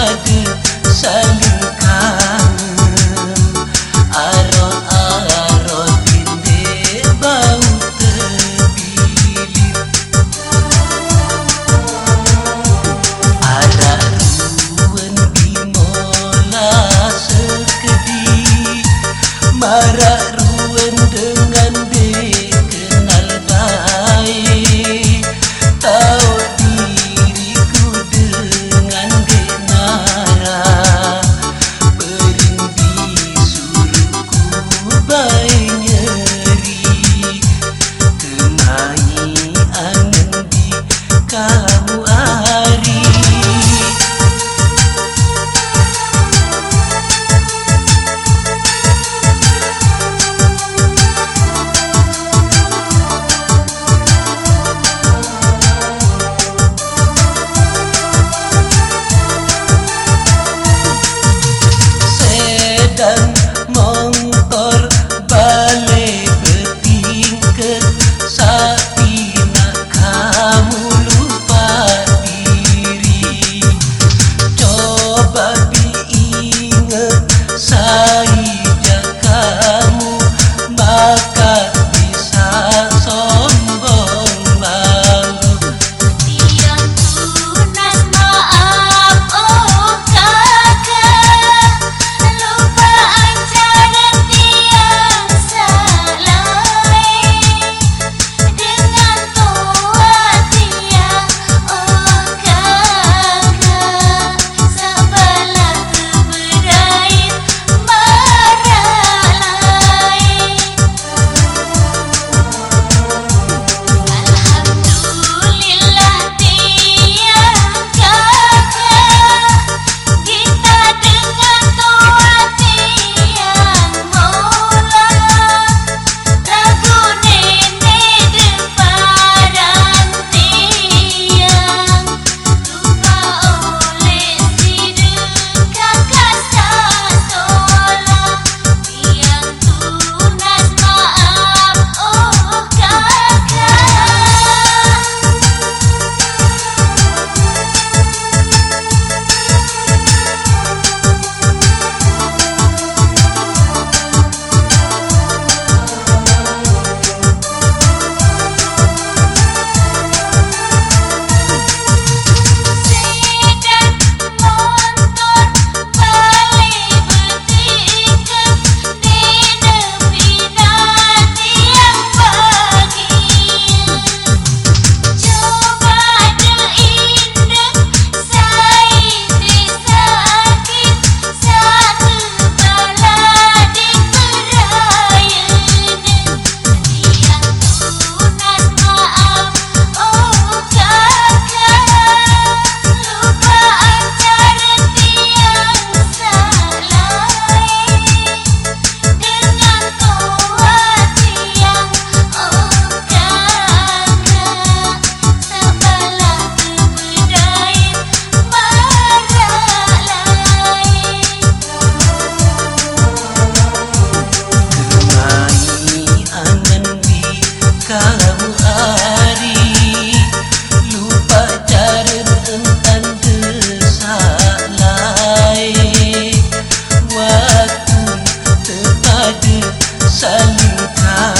Gracias. cần mong Salutare